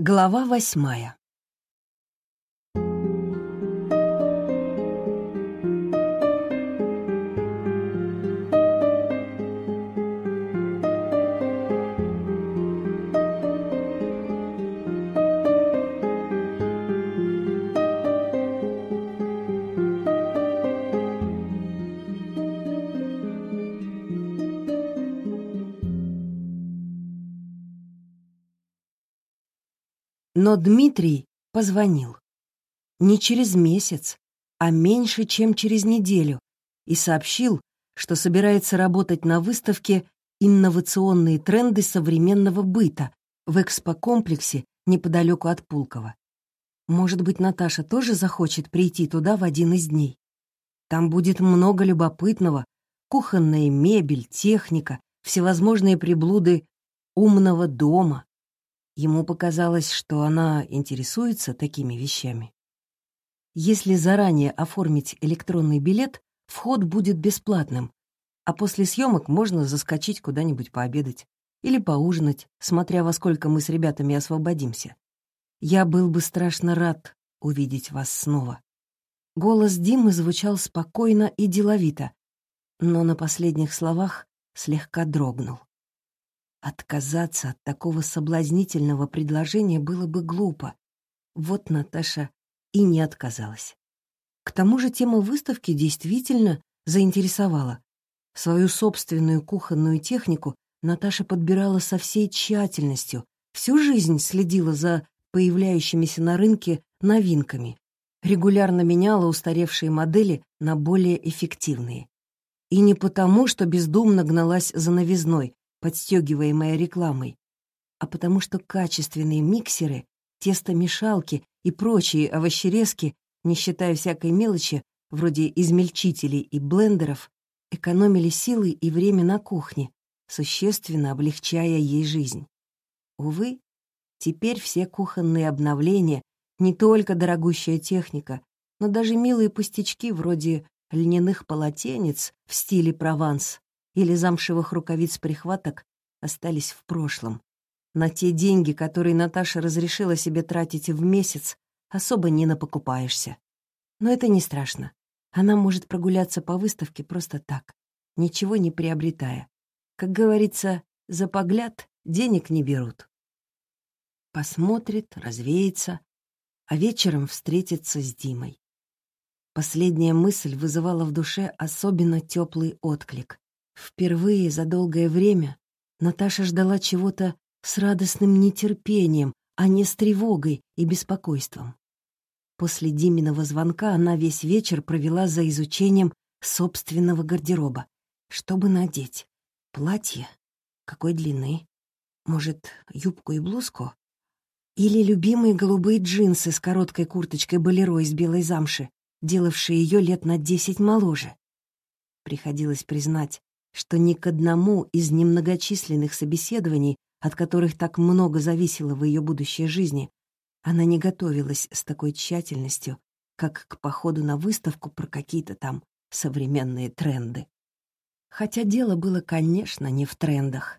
Глава восьмая Но Дмитрий позвонил. Не через месяц, а меньше, чем через неделю, и сообщил, что собирается работать на выставке «Инновационные тренды современного быта» в экспокомплексе неподалеку от Пулково. Может быть, Наташа тоже захочет прийти туда в один из дней. Там будет много любопытного, кухонная мебель, техника, всевозможные приблуды умного дома, Ему показалось, что она интересуется такими вещами. Если заранее оформить электронный билет, вход будет бесплатным, а после съемок можно заскочить куда-нибудь пообедать или поужинать, смотря во сколько мы с ребятами освободимся. Я был бы страшно рад увидеть вас снова. Голос Димы звучал спокойно и деловито, но на последних словах слегка дрогнул. Отказаться от такого соблазнительного предложения было бы глупо. Вот Наташа и не отказалась. К тому же тема выставки действительно заинтересовала. Свою собственную кухонную технику Наташа подбирала со всей тщательностью, всю жизнь следила за появляющимися на рынке новинками, регулярно меняла устаревшие модели на более эффективные. И не потому, что бездумно гналась за новизной, подстегиваемая рекламой, а потому что качественные миксеры, тестомешалки и прочие овощерезки, не считая всякой мелочи, вроде измельчителей и блендеров, экономили силы и время на кухне, существенно облегчая ей жизнь. Увы, теперь все кухонные обновления, не только дорогущая техника, но даже милые пустячки вроде льняных полотенец в стиле Прованс или замшевых рукавиц-прихваток остались в прошлом. На те деньги, которые Наташа разрешила себе тратить в месяц, особо не напокупаешься. Но это не страшно. Она может прогуляться по выставке просто так, ничего не приобретая. Как говорится, за погляд денег не берут. Посмотрит, развеется, а вечером встретится с Димой. Последняя мысль вызывала в душе особенно теплый отклик. Впервые за долгое время Наташа ждала чего-то с радостным нетерпением, а не с тревогой и беспокойством. После Диминого звонка она весь вечер провела за изучением собственного гардероба. Чтобы надеть? Платье? Какой длины? Может, юбку и блузку? Или любимые голубые джинсы с короткой курточкой болеро из белой замши, делавшие ее лет на десять моложе? Приходилось признать, что ни к одному из немногочисленных собеседований, от которых так много зависело в ее будущей жизни, она не готовилась с такой тщательностью, как к походу на выставку про какие-то там современные тренды. Хотя дело было, конечно, не в трендах.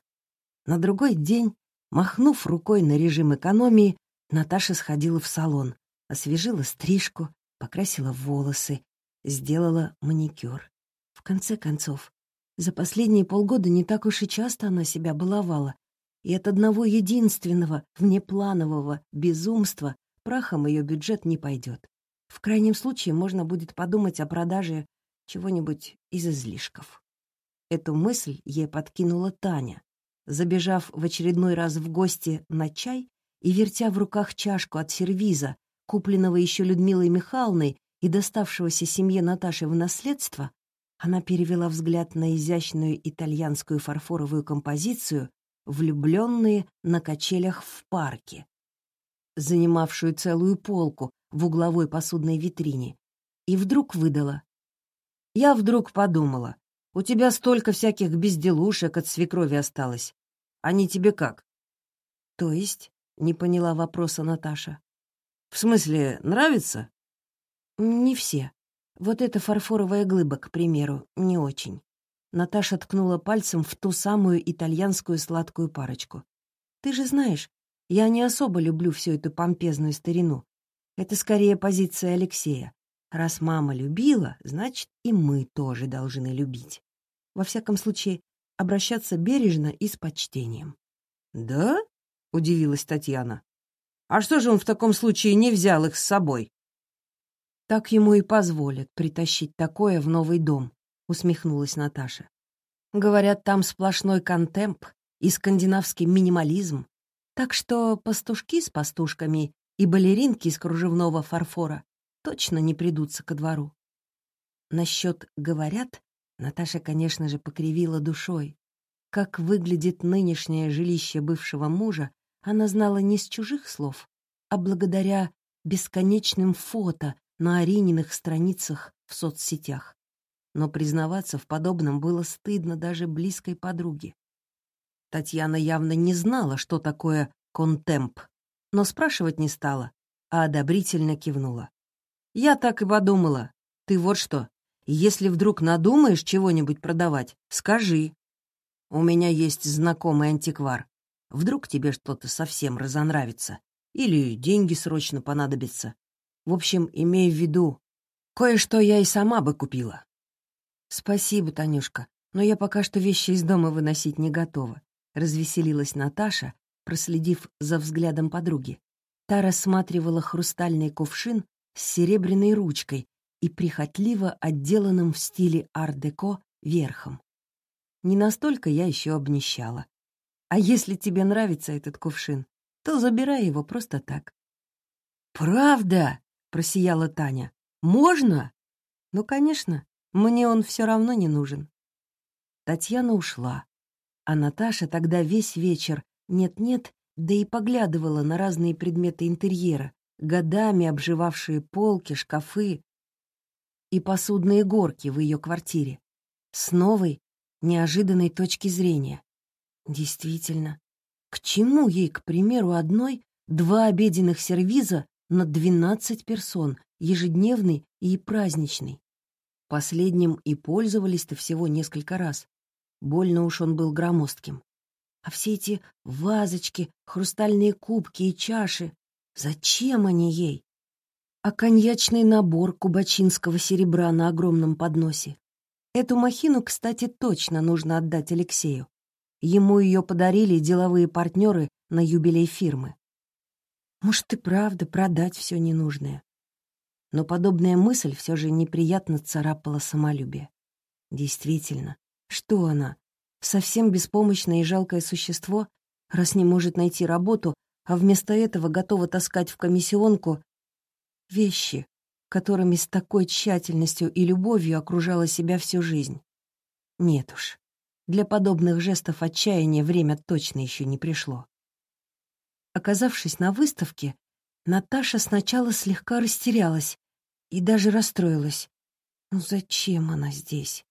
На другой день, махнув рукой на режим экономии, Наташа сходила в салон, освежила стрижку, покрасила волосы, сделала маникюр. В конце концов, за последние полгода не так уж и часто она себя баловала, и от одного единственного, внепланового безумства прахом ее бюджет не пойдет. В крайнем случае можно будет подумать о продаже чего-нибудь из излишков. Эту мысль ей подкинула Таня, забежав в очередной раз в гости на чай и вертя в руках чашку от сервиза, купленного еще Людмилой Михайловной и доставшегося семье Наташи в наследство, она перевела взгляд на изящную итальянскую фарфоровую композицию «Влюбленные на качелях в парке», занимавшую целую полку в угловой посудной витрине, и вдруг выдала. «Я вдруг подумала, у тебя столько всяких безделушек от свекрови осталось. Они тебе как?» «То есть?» — не поняла вопроса Наташа. «В смысле, нравится?» «Не все», вот эта фарфоровая глыба, к примеру, не очень. Наташа ткнула пальцем в ту самую итальянскую сладкую парочку. «Ты же знаешь, Я не особо люблю всю эту помпезную старину. Это скорее позиция Алексея. Раз мама любила, значит, и мы тоже должны любить. Во всяком случае, обращаться бережно и с почтением. «Да?» — удивилась Татьяна. «А что же он в таком случае не взял их с собой?» «Так ему и позволят притащить такое в новый дом», — усмехнулась Наташа. «Говорят, там сплошной контемп и скандинавский минимализм, так что пастушки с пастушками и балеринки из кружевного фарфора точно не придутся ко двору. Насчет «говорят» Наташа, конечно же, покривила душой. Как выглядит нынешнее жилище бывшего мужа, она знала не с чужих слов, а благодаря бесконечным фото на Арининых страницах в соцсетях. Но признаваться в подобном было стыдно даже близкой подруге. Татьяна явно не знала, что такое контемп, но спрашивать не стала, а одобрительно кивнула. «Я так и подумала. Ты вот что, если вдруг надумаешь чего-нибудь продавать, скажи. У меня есть знакомый антиквар. Вдруг тебе что-то совсем разонравится. Или деньги срочно понадобятся. В общем, имей в виду, кое-что я и сама бы купила». «Спасибо, Танюшка, но я пока что вещи из дома выносить не готова», — развеселилась Наташа, проследив за взглядом подруги. Та рассматривала хрустальный кувшин с серебряной ручкой и прихотливо отделанным в стиле ар-деко верхом. Не настолько я еще обнищала. А если тебе нравится этот кувшин, то забирай его просто так. «Правда?» — просияла Таня. «Можно?» «Ну, конечно, мне он все равно не нужен». Татьяна ушла, а Наташа тогда весь вечер нет-нет, да и поглядывала на разные предметы интерьера, годами обживавшие полки, шкафы и посудные горки в ее квартире, с новой, неожиданной точки зрения. Действительно, к чему ей, к примеру, одной два обеденных сервиза на двенадцать персон, ежедневный и праздничный? Последним и пользовались-то всего несколько раз. Больно уж он был громоздким. А все эти вазочки, хрустальные кубки и чаши, зачем они ей? А коньячный набор кубачинского серебра на огромном подносе. Эту махину, кстати, точно нужно отдать Алексею. Ему ее подарили деловые партнеры на юбилей фирмы. Может, и правда продать все ненужное. Но подобная мысль все же неприятно царапала самолюбие. Действительно, что она, совсем беспомощное и жалкое существо, раз не может найти работу, а вместо этого готова таскать в комиссионку вещи, которыми с такой тщательностью и любовью окружала себя всю жизнь. Нет уж, для подобных жестов отчаяния время точно еще не пришло. Оказавшись на выставке, Наташа сначала слегка растерялась и даже расстроилась. Ну зачем она здесь?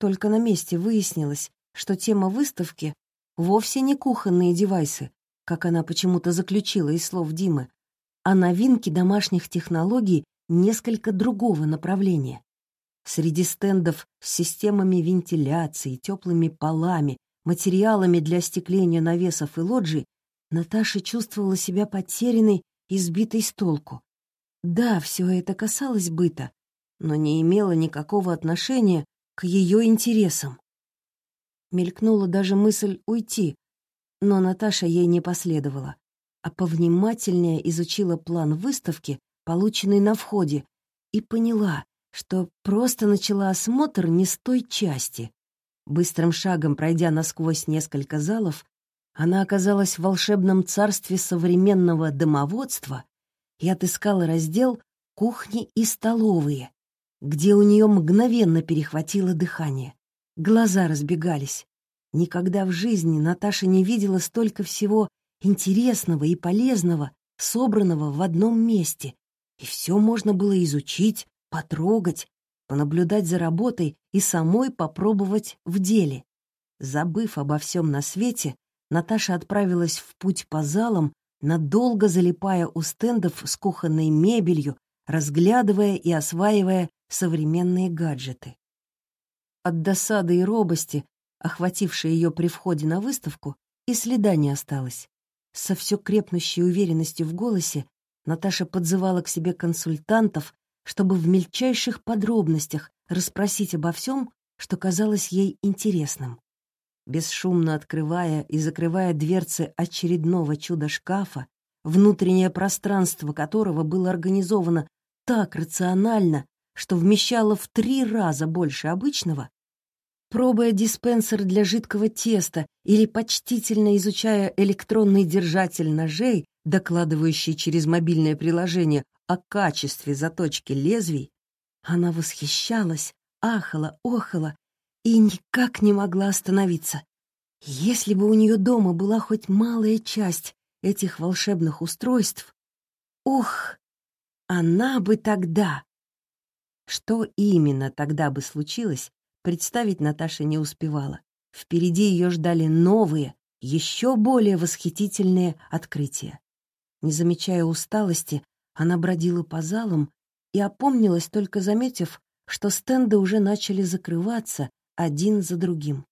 Только на месте выяснилось, что тема выставки вовсе не кухонные девайсы, как она почему-то заключила из слов Димы, а новинки домашних технологий несколько другого направления. Среди стендов с системами вентиляции, теплыми полами, материалами для остекления навесов и лоджий Наташа чувствовала себя потерянной и сбитой с толку. Да, все это касалось быта, но не имело никакого отношения к ее интересам. Мелькнула даже мысль уйти, но Наташа ей не последовала, а повнимательнее изучила план выставки, полученный на входе, и поняла, что просто начала осмотр не с той части. Быстрым шагом пройдя насквозь несколько залов, она оказалась в волшебном царстве современного домоводства и отыскала раздел «Кухни и столовые», где у нее мгновенно перехватило дыхание. Глаза разбегались. Никогда в жизни Наташа не видела столько всего интересного и полезного, собранного в одном месте. И все можно было изучить, потрогать, понаблюдать за работой и самой попробовать в деле. Забыв обо всем на свете, Наташа отправилась в путь по залам, надолго залипая у стендов с кухонной мебелью, разглядывая и осваивая современные гаджеты. От досады и робости, охватившей ее при входе на выставку, и следа не осталось. Со все крепнущей уверенностью в голосе Наташа подзывала к себе консультантов, чтобы в мельчайших подробностях расспросить обо всем, что казалось ей интересным. Бесшумно открывая и закрывая дверцы очередного чудо-шкафа, внутреннее пространство которого было организовано так рационально, что вмещало в три раза больше обычного, пробуя диспенсер для жидкого теста или почтительно изучая электронный держатель ножей, докладывающий через мобильное приложение о качестве заточки лезвий, она восхищалась, ахала, охала и никак не могла остановиться. Если бы у нее дома была хоть малая часть этих волшебных устройств, ух, она бы тогда... Что именно тогда бы случилось, представить Наташа не успевала. Впереди ее ждали новые, еще более восхитительные открытия. Не замечая усталости, она бродила по залам и опомнилась, только заметив, что стенды уже начали закрываться один за другим.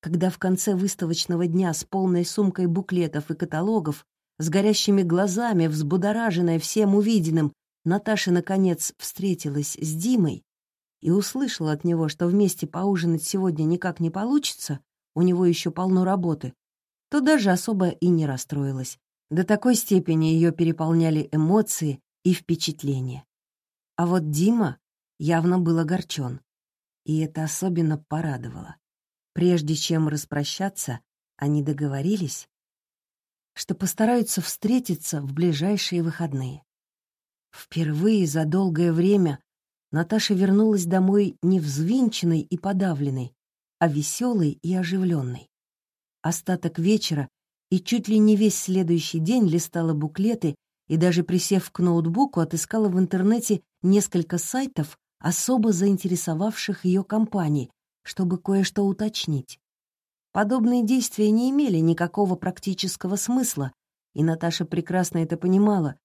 Когда в конце выставочного дня с полной сумкой буклетов и каталогов, с горящими глазами, взбудораженная всем увиденным, Наташа, наконец, встретилась с Димой и услышала от него, что вместе поужинать сегодня никак не получится, у него еще полно работы, то даже особо и не расстроилась. До такой степени ее переполняли эмоции и впечатления. А вот Дима явно был огорчен, и это особенно порадовало. Прежде чем распрощаться, они договорились, что постараются встретиться в ближайшие выходные. Впервые за долгое время Наташа вернулась домой не взвинченной и подавленной, а веселой и оживленной. Остаток вечера и чуть ли не весь следующий день листала буклеты и даже присев к ноутбуку, отыскала в интернете несколько сайтов, особо заинтересовавших ее компаний, чтобы кое-что уточнить. Подобные действия не имели никакого практического смысла, и Наташа прекрасно это понимала,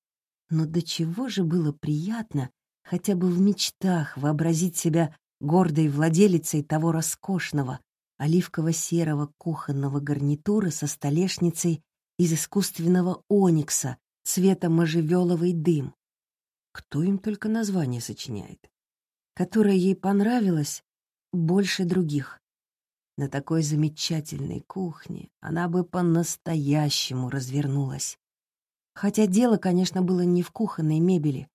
но до чего же было приятно хотя бы в мечтах вообразить себя гордой владелицей того роскошного, оливково-серого кухонного гарнитура со столешницей из искусственного оникса цвета можжевеловый дым. Кто им только название сочиняет? Которое ей понравилось больше других. На такой замечательной кухне она бы по-настоящему развернулась. Хотя дело, конечно, было не в кухонной мебели.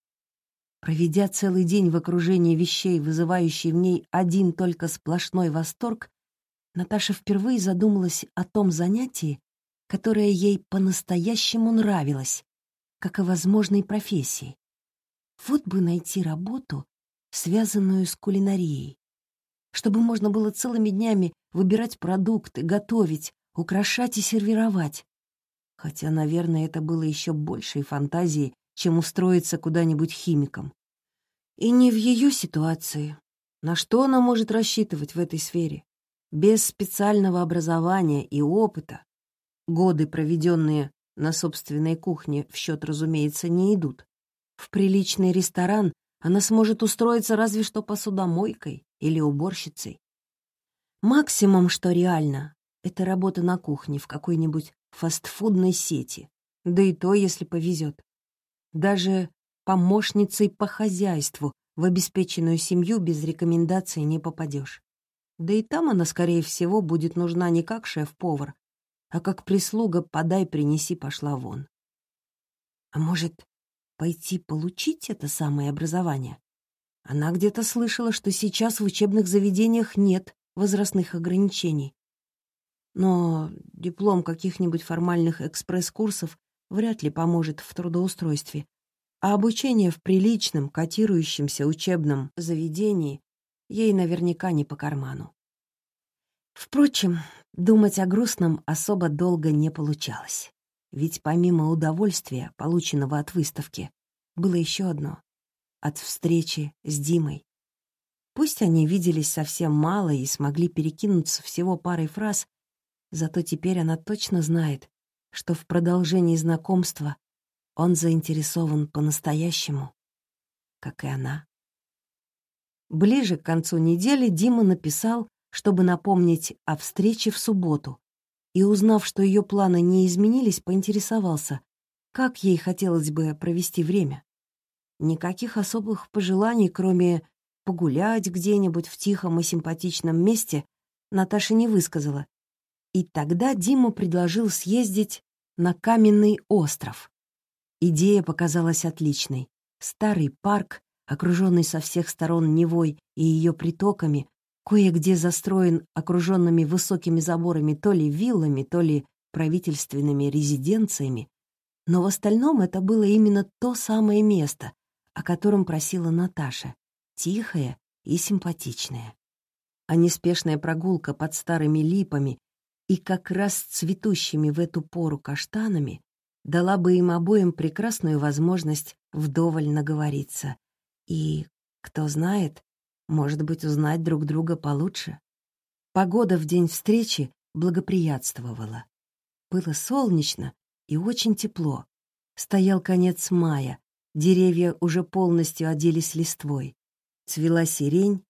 Проведя целый день в окружении вещей, вызывающей в ней один только сплошной восторг, Наташа впервые задумалась о том занятии, которое ей по-настоящему нравилось, как о возможной профессии. Вот бы найти работу, связанную с кулинарией, чтобы можно было целыми днями выбирать продукты, готовить, украшать и сервировать. Хотя, наверное, это было еще большей фантазией, чем устроиться куда-нибудь химиком. И не в ее ситуации. На что она может рассчитывать в этой сфере? Без специального образования и опыта. Годы, проведенные на собственной кухне, в счет, разумеется, не идут. В приличный ресторан она сможет устроиться разве что посудомойкой или уборщицей. Максимум, что реально, это работа на кухне в какой-нибудь фастфудной сети, да и то, если повезет. Даже помощницей по хозяйству в обеспеченную семью без рекомендаций не попадешь. Да и там она, скорее всего, будет нужна не как шеф-повар, а как прислуга «подай, принеси, пошла вон». А может, пойти получить это самое образование? Она где-то слышала, что сейчас в учебных заведениях нет возрастных ограничений. Но диплом каких-нибудь формальных экспресс-курсов вряд ли поможет в трудоустройстве, а обучение в приличном, котирующемся учебном заведении ей наверняка не по карману. Впрочем, думать о грустном особо долго не получалось. Ведь помимо удовольствия, полученного от выставки, было еще одно — от встречи с Димой. Пусть они виделись совсем мало и смогли перекинуться всего парой фраз, зато теперь она точно знает, что в продолжении знакомства он заинтересован по-настоящему, как и она. Ближе к концу недели Дима написал, чтобы напомнить о встрече в субботу, и, узнав, что ее планы не изменились, поинтересовался, как ей хотелось бы провести время. Никаких особых пожеланий, кроме погулять где-нибудь в тихом и симпатичном месте, Наташа не высказала. И тогда Дима предложил съездить на каменный остров. Идея показалась отличной. Старый парк, окруженный со всех сторон Невой и ее притоками, кое-где застроен окруженными высокими заборами то ли виллами, то ли правительственными резиденциями, но в остальном это было именно то самое место, о котором просила Наташа, тихое и симпатичное. А неспешная прогулка под старыми липами и как раз цветущими в эту пору каштанами дала бы им обоим прекрасную возможность вдоволь наговориться. И, кто знает, может быть, узнать друг друга получше. Погода в день встречи благоприятствовала. Было солнечно и очень тепло. Стоял конец мая, деревья уже полностью оделись листвой. Цвела сирень,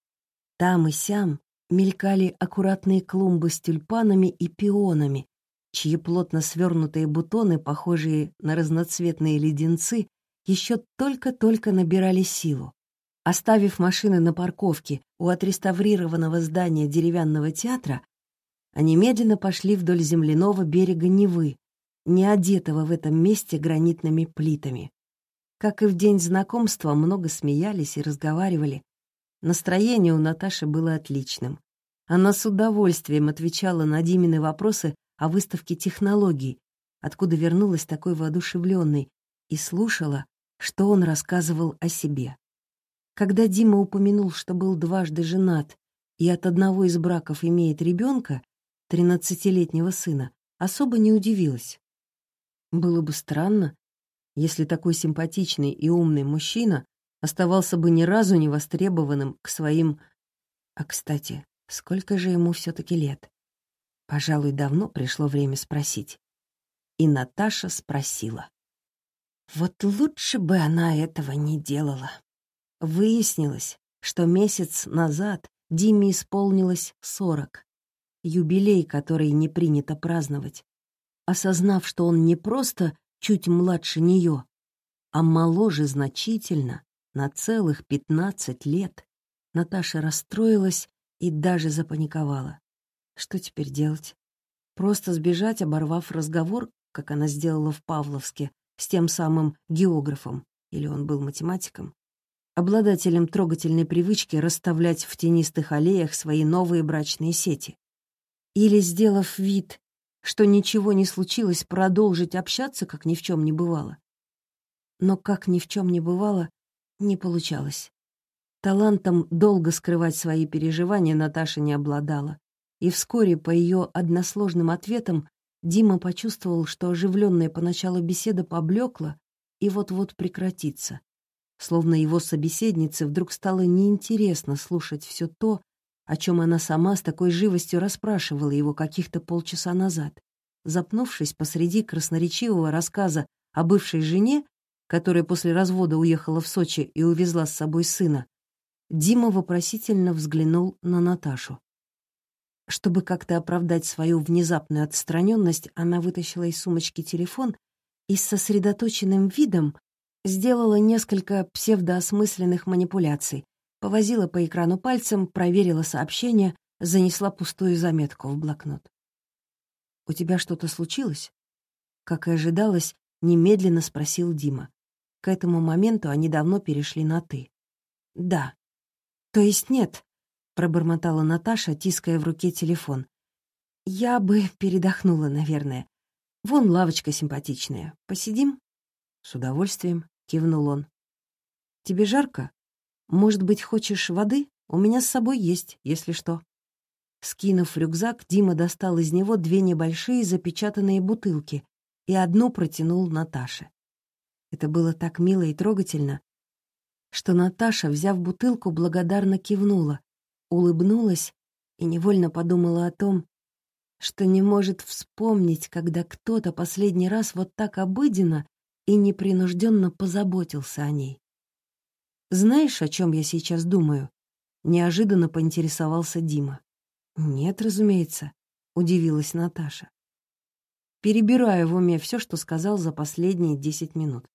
там и сям мелькали аккуратные клумбы с тюльпанами и пионами, чьи плотно свернутые бутоны, похожие на разноцветные леденцы, еще только-только набирали силу. Оставив машины на парковке у отреставрированного здания деревянного театра, они медленно пошли вдоль земляного берега Невы, не одетого в этом месте гранитными плитами. Как и в день знакомства, много смеялись и разговаривали. Настроение у Наташи было отличным. Она с удовольствием отвечала на Димины вопросы о выставке технологий, откуда вернулась такой воодушевленной, и слушала, что он рассказывал о себе. Когда Дима упомянул, что был дважды женат и от одного из браков имеет ребенка, тринадцатилетнего сына, особо не удивилась. Было бы странно, если такой симпатичный и умный мужчина оставался бы ни разу не востребованным к своим... А, кстати, сколько же ему все таки лет? Пожалуй, давно пришло время спросить. И Наташа спросила. Вот лучше бы она этого не делала. Выяснилось, что месяц назад Диме исполнилось сорок. Юбилей, который не принято праздновать. Осознав, что он не просто чуть младше нее, а моложе значительно, на целых пятнадцать лет, Наташа расстроилась и даже запаниковала. Что теперь делать? Просто сбежать, оборвав разговор, как она сделала в Павловске, с тем самым географом, или он был математиком? Обладателем трогательной привычки расставлять в тенистых аллеях свои новые брачные сети. Или, сделав вид, что ничего не случилось, продолжить общаться, как ни в чем не бывало. Но как ни в чем не бывало, не получалось. Талантом долго скрывать свои переживания Наташа не обладала, и вскоре по ее односложным ответам Дима почувствовал, что оживленная поначалу беседа поблекла и вот-вот прекратится словно его собеседнице вдруг стало неинтересно слушать все то, о чем она сама с такой живостью расспрашивала его каких-то полчаса назад. Запнувшись посреди красноречивого рассказа о бывшей жене, которая после развода уехала в Сочи и увезла с собой сына, Дима вопросительно взглянул на Наташу. Чтобы как-то оправдать свою внезапную отстраненность, она вытащила из сумочки телефон и с сосредоточенным видом Сделала несколько псевдоосмысленных манипуляций, повозила по экрану пальцем, проверила сообщение, занесла пустую заметку в блокнот. «У тебя что-то случилось?» Как и ожидалось, немедленно спросил Дима. К этому моменту они давно перешли на «ты». «Да». «То есть нет», — пробормотала Наташа, тиская в руке телефон. «Я бы передохнула, наверное. Вон лавочка симпатичная. Посидим?» «С удовольствием», — кивнул он. «Тебе жарко? Может быть, хочешь воды? У меня с собой есть, если что». Скинув рюкзак, Дима достал из него две небольшие запечатанные бутылки и одну протянул Наташе. Это было так мило и трогательно, что Наташа, взяв бутылку, благодарно кивнула, улыбнулась и невольно подумала о том, что не может вспомнить, когда кто-то последний раз вот так обыденно и непринужденно позаботился о ней. «Знаешь, о чем я сейчас думаю?» — неожиданно поинтересовался Дима. «Нет, разумеется», — удивилась Наташа. перебираю в уме все, что сказал за последние десять минут.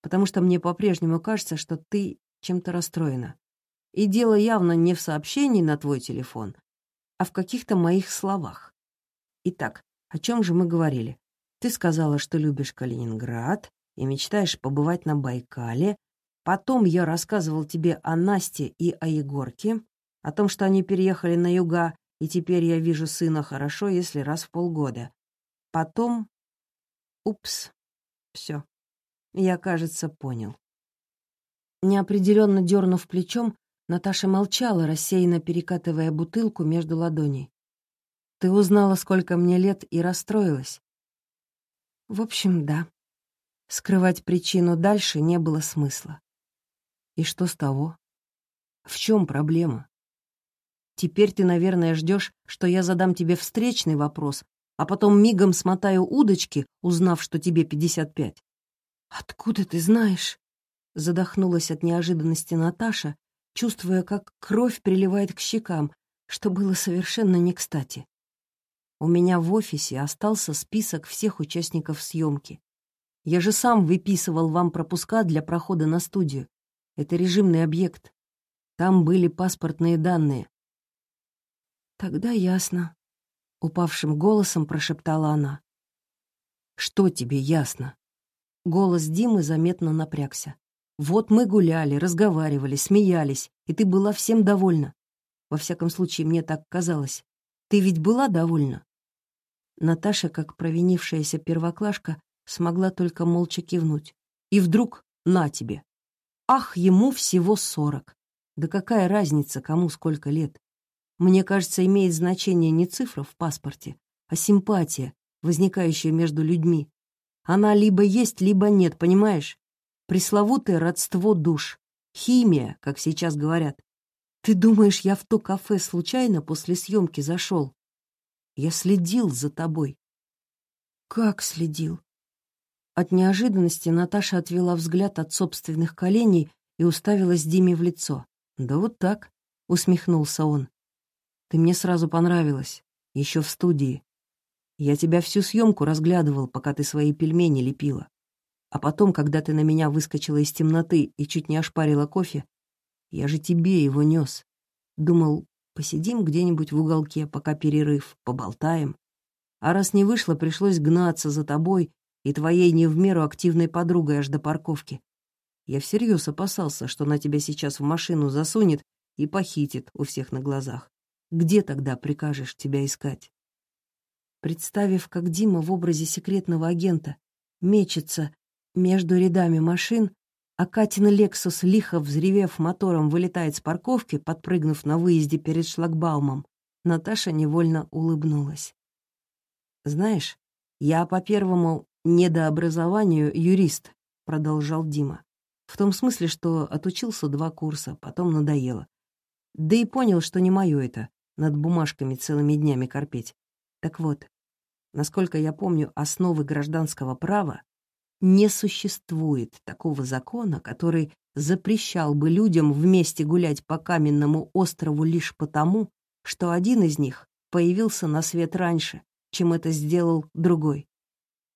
Потому что мне по-прежнему кажется, что ты чем-то расстроена. И дело явно не в сообщении на твой телефон, а в каких-то моих словах. Итак, о чем же мы говорили? Ты сказала, что любишь Калининград и мечтаешь побывать на Байкале. Потом я рассказывал тебе о Насте и о Егорке, о том, что они переехали на юга, и теперь я вижу сына хорошо, если раз в полгода. Потом... Упс. Все. Я, кажется, понял. Неопределенно дернув плечом, Наташа молчала, рассеянно перекатывая бутылку между ладоней. «Ты узнала, сколько мне лет, и расстроилась?» «В общем, да. Скрывать причину дальше не было смысла. И что с того? В чем проблема? Теперь ты, наверное, ждешь, что я задам тебе встречный вопрос, а потом мигом смотаю удочки, узнав, что тебе пятьдесят пять. «Откуда ты знаешь?» Задохнулась от неожиданности Наташа, чувствуя, как кровь приливает к щекам, что было совершенно не кстати. У меня в офисе остался список всех участников съемки. Я же сам выписывал вам пропуска для прохода на студию. Это режимный объект. Там были паспортные данные. Тогда ясно. Упавшим голосом прошептала она. Что тебе ясно? Голос Димы заметно напрягся. Вот мы гуляли, разговаривали, смеялись, и ты была всем довольна. Во всяком случае, мне так казалось. Ты ведь была довольна? Наташа, как провинившаяся первоклашка, смогла только молча кивнуть. И вдруг на тебе. Ах, ему всего сорок. Да какая разница, кому сколько лет? Мне кажется, имеет значение не цифра в паспорте, а симпатия, возникающая между людьми. Она либо есть, либо нет, понимаешь? Пресловутое родство душ. Химия, как сейчас говорят. Ты думаешь, я в то кафе случайно после съемки зашел? Я следил за тобой. Как следил? От неожиданности Наташа отвела взгляд от собственных коленей и уставилась Диме в лицо. «Да вот так», — усмехнулся он. «Ты мне сразу понравилась, еще в студии. Я тебя всю съемку разглядывал, пока ты свои пельмени лепила. А потом, когда ты на меня выскочила из темноты и чуть не ошпарила кофе, я же тебе его нес. Думал, посидим где-нибудь в уголке, пока перерыв, поболтаем. А раз не вышло, пришлось гнаться за тобой и твоей не в меру активной подругой аж до парковки. Я всерьез опасался, что она тебя сейчас в машину засунет и похитит у всех на глазах. Где тогда прикажешь тебя искать? Представив, как Дима в образе секретного агента мечется между рядами машин, а Катин «Лексус», лихо взревев мотором, вылетает с парковки, подпрыгнув на выезде перед шлагбаумом, Наташа невольно улыбнулась. «Знаешь, я по первому недообразованию юрист», — продолжал Дима. «В том смысле, что отучился два курса, потом надоело. Да и понял, что не мое это, над бумажками целыми днями корпеть. Так вот, насколько я помню основы гражданского права, не существует такого закона, который запрещал бы людям вместе гулять по каменному острову лишь потому, что один из них появился на свет раньше, чем это сделал другой.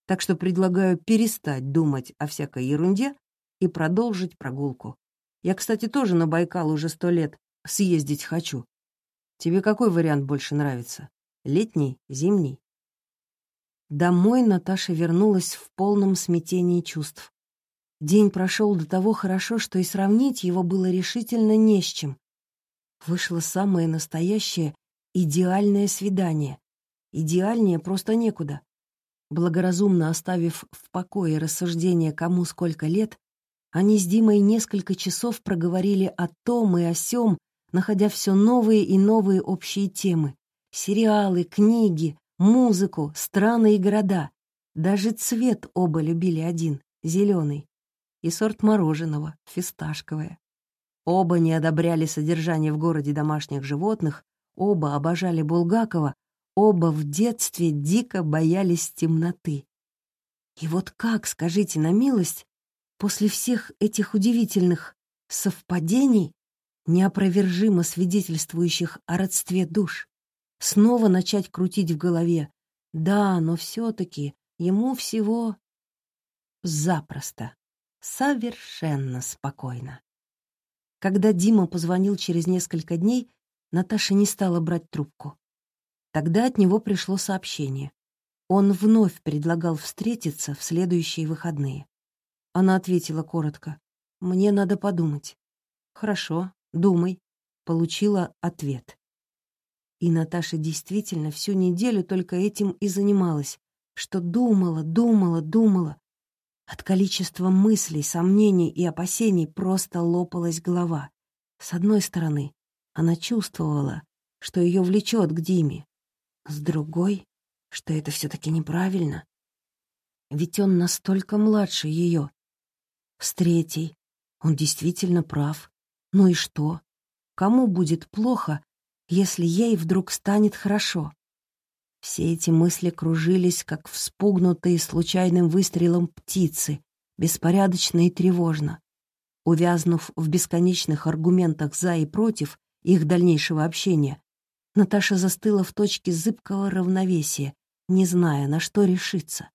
Так что предлагаю перестать думать о всякой ерунде и продолжить прогулку. Я, кстати, тоже на Байкал уже сто лет съездить хочу. Тебе какой вариант больше нравится? Летний, зимний? Домой Наташа вернулась в полном смятении чувств. День прошел до того хорошо, что и сравнить его было решительно не с чем. Вышло самое настоящее идеальное свидание. Идеальнее просто некуда. Благоразумно оставив в покое рассуждения кому сколько лет, они с Димой несколько часов проговорили о том и о сём, находя все новые и новые общие темы. Сериалы, книги, музыку, страны и города. Даже цвет оба любили один — зеленый. И сорт мороженого — фисташковое. Оба не одобряли содержание в городе домашних животных, оба обожали Булгакова, оба в детстве дико боялись темноты. И вот как, скажите на милость, после всех этих удивительных совпадений, неопровержимо свидетельствующих о родстве душ, снова начать крутить в голове. Да, но все-таки ему всего запросто, совершенно спокойно. Когда Дима позвонил через несколько дней, Наташа не стала брать трубку. Тогда от него пришло сообщение. Он вновь предлагал встретиться в следующие выходные. Она ответила коротко. «Мне надо подумать». «Хорошо, думай», — получила ответ. И Наташа действительно всю неделю только этим и занималась, что думала, думала, думала, от количества мыслей, сомнений и опасений просто лопалась голова. С одной стороны, она чувствовала, что ее влечет к Диме. С другой, что это все таки неправильно. Ведь он настолько младше ее. С третьей, он действительно прав. Ну и что? Кому будет плохо, если ей вдруг станет хорошо? Все эти мысли кружились, как вспугнутые случайным выстрелом птицы, беспорядочно и тревожно. Увязнув в бесконечных аргументах «за» и «против» их дальнейшего общения, Наташа застыла в точке зыбкого равновесия, не зная, на что решиться.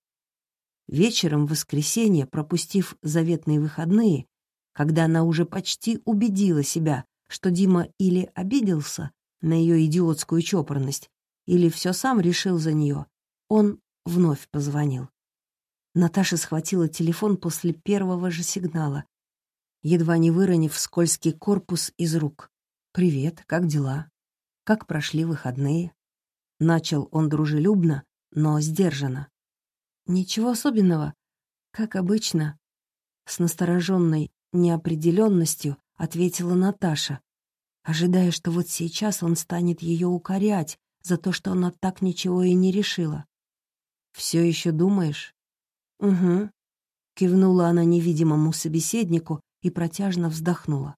Вечером в воскресенье, пропустив заветные выходные, когда она уже почти убедила себя, что Дима или обиделся на ее идиотскую чопорность, или все сам решил за нее, он вновь позвонил. Наташа схватила телефон после первого же сигнала, едва не выронив скользкий корпус из рук. «Привет, как дела? Как прошли выходные?» Начал он дружелюбно, но сдержанно. «Ничего особенного, как обычно», — с настороженной неопределенностью ответила Наташа, ожидая, что вот сейчас он станет ее укорять за то, что она так ничего и не решила. «Все еще думаешь?» «Угу», — кивнула она невидимому собеседнику и протяжно вздохнула.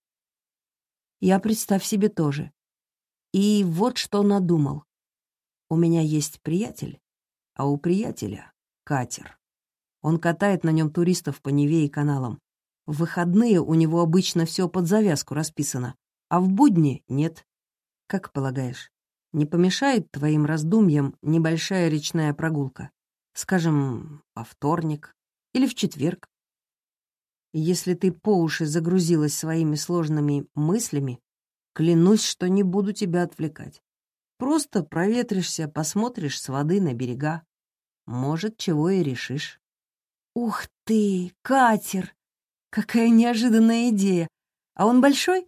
«Я, представь себе, тоже. И вот что надумал. У меня есть приятель, а у приятеля — катер. Он катает на нем туристов по Неве и каналам. В выходные у него обычно все под завязку расписано, а в будни — нет. Как полагаешь, не помешает твоим раздумьям небольшая речная прогулка? Скажем, во вторник или в четверг? Если ты по уши загрузилась своими сложными мыслями, клянусь, что не буду тебя отвлекать. Просто проветришься, посмотришь с воды на берега. Может, чего и решишь. Ух ты, катер! Какая неожиданная идея! А он большой?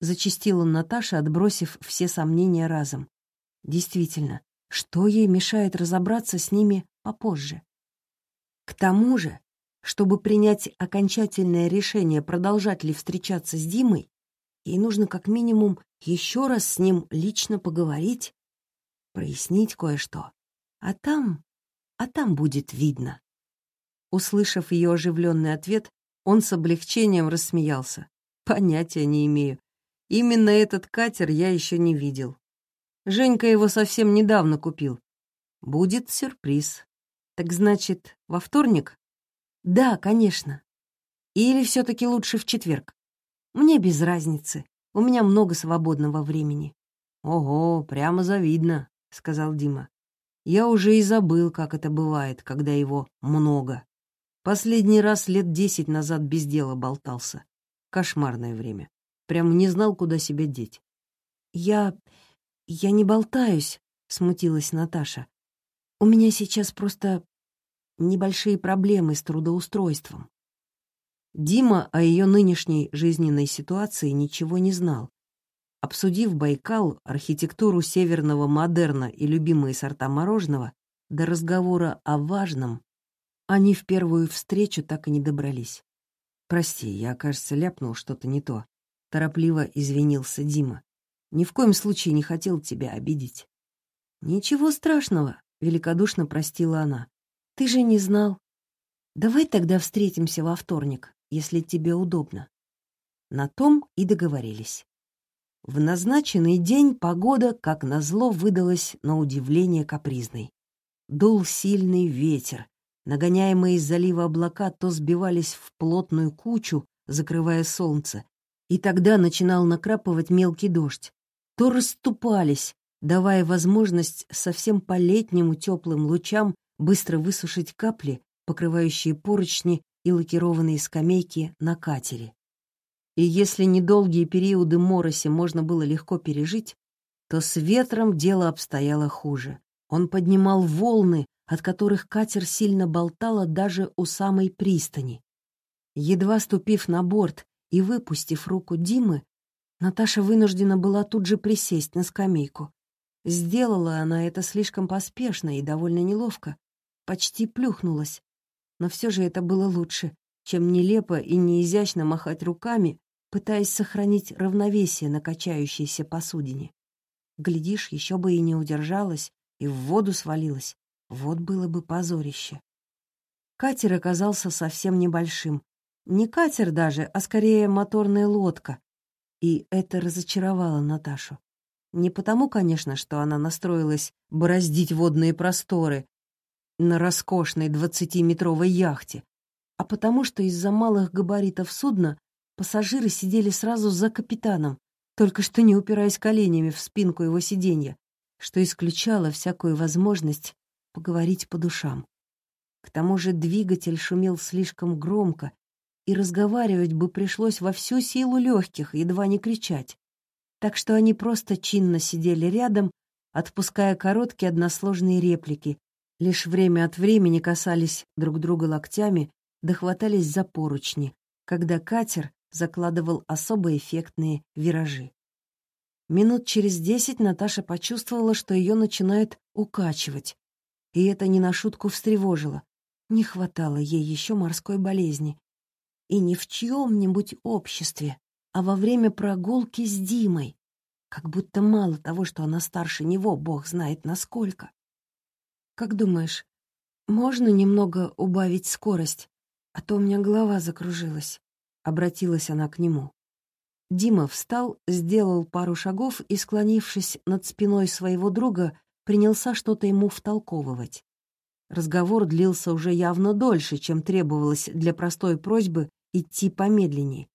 Зачистила Наташа, отбросив все сомнения разом. Действительно, что ей мешает разобраться с ними попозже? К тому же, чтобы принять окончательное решение, продолжать ли встречаться с Димой, ей нужно как минимум еще раз с ним лично поговорить, прояснить кое-что. А там, а там будет видно. Услышав ее оживленный ответ, он с облегчением рассмеялся. Понятия не имею. Именно этот катер я еще не видел. Женька его совсем недавно купил. Будет сюрприз. Так значит, во вторник? Да, конечно. Или все таки лучше в четверг? Мне без разницы. У меня много свободного времени. Ого, прямо завидно, сказал Дима. Я уже и забыл, как это бывает, когда его много. Последний раз лет десять назад без дела болтался. Кошмарное время. Прям не знал, куда себя деть. Я... «Я не болтаюсь», — смутилась Наташа. «У меня сейчас просто небольшие проблемы с трудоустройством». Дима о ее нынешней жизненной ситуации ничего не знал. Обсудив Байкал, архитектуру северного модерна и любимые сорта мороженого, до разговора о важном, они в первую встречу так и не добрались. «Прости, я, кажется, ляпнул что-то не то», — торопливо извинился Дима. Ни в коем случае не хотел тебя обидеть». «Ничего страшного», — великодушно простила она. «Ты же не знал. Давай тогда встретимся во вторник, если тебе удобно». На том и договорились. В назначенный день погода, как назло, выдалась на удивление капризной. Дул сильный ветер. Нагоняемые из залива облака то сбивались в плотную кучу, закрывая солнце, и тогда начинал накрапывать мелкий дождь то расступались, давая возможность совсем по-летнему теплым лучам быстро высушить капли, покрывающие поручни и лакированные скамейки на катере. И если недолгие периоды мороси можно было легко пережить, то с ветром дело обстояло хуже. Он поднимал волны, от которых катер сильно болтало даже у самой пристани. Едва ступив на борт и выпустив руку Димы, Наташа вынуждена была тут же присесть на скамейку. Сделала она это слишком поспешно и довольно неловко, почти плюхнулась. Но все же это было лучше, чем нелепо и неизящно махать руками, пытаясь сохранить равновесие на качающейся посудине. Глядишь, еще бы и не удержалась, и в воду свалилась. Вот было бы позорище. Катер оказался совсем небольшим. Не катер даже, а скорее моторная лодка. И это разочаровало Наташу. Не потому, конечно, что она настроилась бороздить водные просторы на роскошной двадцатиметровой яхте, а потому что из-за малых габаритов судна пассажиры сидели сразу за капитаном, только что не упираясь коленями в спинку его сиденья, что исключало всякую возможность поговорить по душам. К тому же двигатель шумел слишком громко, и разговаривать бы пришлось во всю силу легких, едва не кричать. Так что они просто чинно сидели рядом, отпуская короткие односложные реплики, лишь время от времени касались друг друга локтями, да хватались за поручни, когда катер закладывал особо эффектные виражи. Минут через десять Наташа почувствовала, что ее начинает укачивать, и это не на шутку встревожило. Не хватало ей еще морской болезни. И не в чьем-нибудь обществе, а во время прогулки с Димой. Как будто мало того, что она старше него, бог знает насколько. «Как думаешь, можно немного убавить скорость? А то у меня голова закружилась», — обратилась она к нему. Дима встал, сделал пару шагов и, склонившись над спиной своего друга, принялся что-то ему втолковывать. Разговор длился уже явно дольше, чем требовалось для простой просьбы идти помедленнее.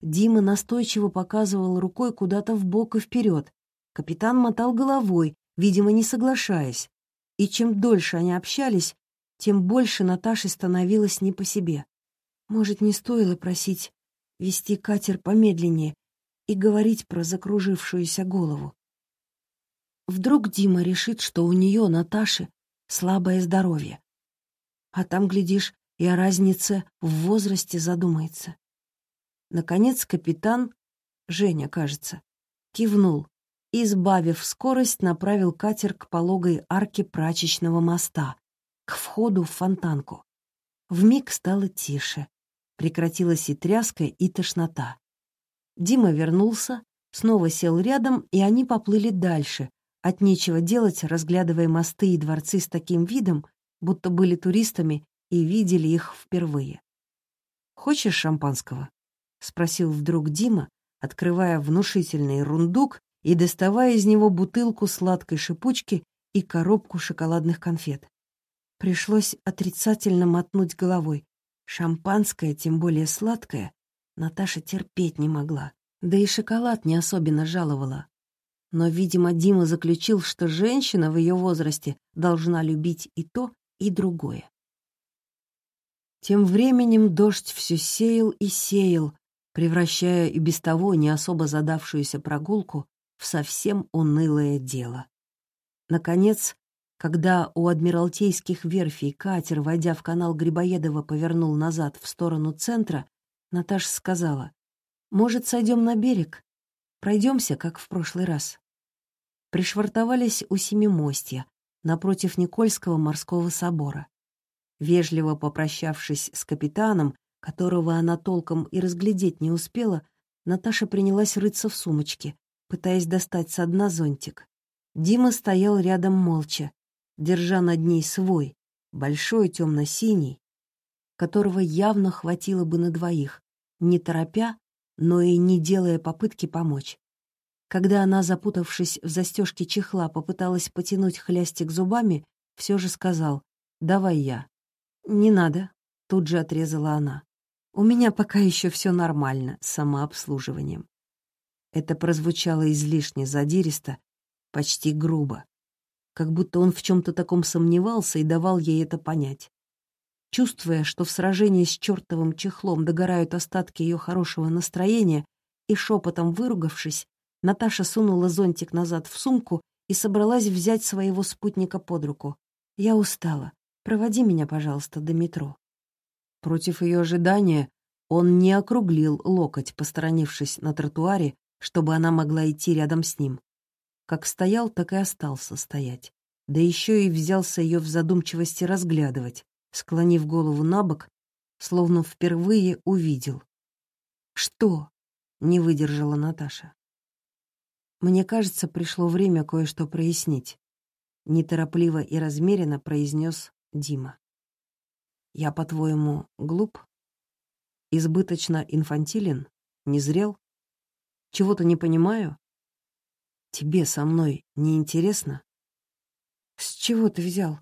Дима настойчиво показывал рукой куда-то в бок и вперед. Капитан мотал головой, видимо, не соглашаясь. И чем дольше они общались, тем больше Наташе становилось не по себе. Может, не стоило просить вести катер помедленнее и говорить про закружившуюся голову. Вдруг Дима решит, что у нее, Наташи, слабое здоровье. А там, глядишь, и о разнице в возрасте задумается. Наконец капитан, Женя, кажется, кивнул и, сбавив скорость, направил катер к пологой арке прачечного моста, к входу в фонтанку. Вмиг стало тише. Прекратилась и тряска, и тошнота. Дима вернулся, снова сел рядом, и они поплыли дальше, от нечего делать, разглядывая мосты и дворцы с таким видом, будто были туристами и видели их впервые. «Хочешь шампанского?» — спросил вдруг Дима, открывая внушительный рундук и доставая из него бутылку сладкой шипучки и коробку шоколадных конфет. Пришлось отрицательно мотнуть головой. Шампанское, тем более сладкое, Наташа терпеть не могла. Да и шоколад не особенно жаловала. Но, видимо, Дима заключил, что женщина в ее возрасте должна любить и то, и другое. Тем временем дождь все сеял и сеял, превращая и без того не особо задавшуюся прогулку совсем унылое дело. Наконец, когда у Адмиралтейских верфей катер, войдя в канал Грибоедова, повернул назад в сторону центра, Наташа сказала, «Может, сойдем на берег? Пройдемся, как в прошлый раз» пришвартовались у Семимостья, напротив Никольского морского собора. Вежливо попрощавшись с капитаном, которого она толком и разглядеть не успела, Наташа принялась рыться в сумочке, пытаясь достать со дна зонтик. Дима стоял рядом молча, держа над ней свой, большой темно-синий, которого явно хватило бы на двоих, не торопя, но и не делая попытки помочь. Когда она, запутавшись в застежке чехла, попыталась потянуть хлястик зубами, все же сказал «Давай я». «Не надо», — тут же отрезала она. «У меня пока еще все нормально с самообслуживанием». Это прозвучало излишне задиристо, почти грубо. как будто он в чем-то таком сомневался и давал ей это понять. Чувствуя, что в сражении с чертовым чехлом догорают остатки ее хорошего настроения, и шепотом выругавшись, Наташа сунула зонтик назад в сумку и собралась взять своего спутника под руку. «Я устала. Проводи меня, пожалуйста, до метро». Против ее ожидания он не округлил локоть, посторонившись на тротуаре, чтобы она могла идти рядом с ним. Как стоял, так и остался стоять. Да еще и взялся ее в задумчивости разглядывать, склонив голову на бок, словно впервые увидел. «Что?» — не выдержала Наташа. «Мне кажется, пришло время кое-что прояснить», — неторопливо и размеренно произнес Дима. «Я, по-твоему, глуп? Избыточно инфантилен? Незрел? Чего-то не понимаю? Тебе со мной не интересно? С чего ты взял?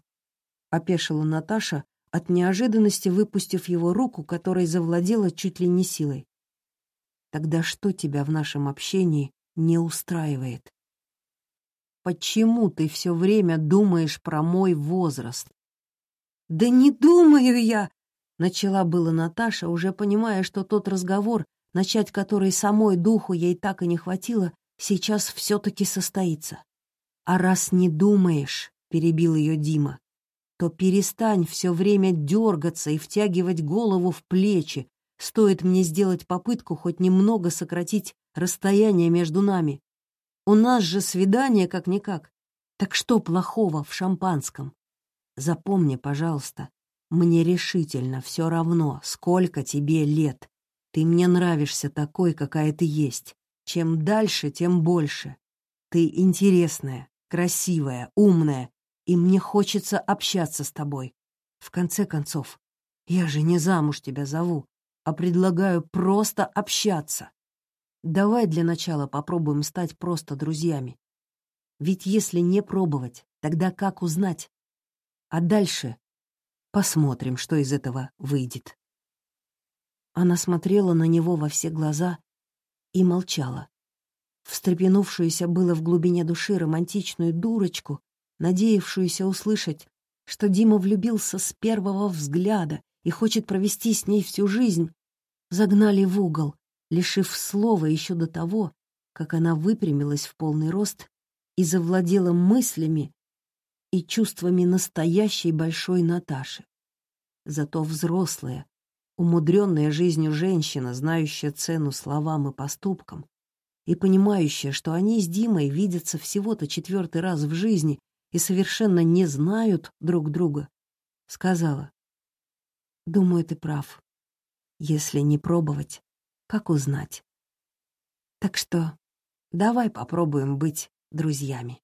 Опешила Наташа, от неожиданности выпустив его руку, которой завладела чуть ли не силой. Тогда что тебя в нашем общении не устраивает? Почему ты все время думаешь про мой возраст? Да не думаю я, начала было Наташа, уже понимая, что тот разговор начать который самой духу ей так и не хватило, сейчас все-таки состоится. «А раз не думаешь», — перебил ее Дима, то перестань все время дергаться и втягивать голову в плечи. Стоит мне сделать попытку хоть немного сократить расстояние между нами. У нас же свидание как-никак. Так что плохого в шампанском? Запомни, пожалуйста, мне решительно все равно, сколько тебе лет. Ты мне нравишься такой, какая ты есть. Чем дальше, тем больше. Ты интересная, красивая, умная, и мне хочется общаться с тобой. В конце концов, я же не замуж тебя зову, а предлагаю просто общаться. Давай для начала попробуем стать просто друзьями. Ведь если не пробовать, тогда как узнать? А дальше посмотрим, что из этого выйдет. Она смотрела на него во все глаза и молчала. Встрепенувшуюся было в глубине души романтичную дурочку, надеявшуюся услышать, что Дима влюбился с первого взгляда и хочет провести с ней всю жизнь, загнали в угол, лишив слова еще до того, как она выпрямилась в полный рост и завладела мыслями и чувствами настоящей большой Наташи. Зато взрослая, умудренная жизнью женщина, знающая цену словам и поступкам, и понимающая, что они с Димой видятся всего-то четвертый раз в жизни и совершенно не знают друг друга, сказала, «Думаю, ты прав. Если не пробовать, как узнать? Так что давай попробуем быть друзьями».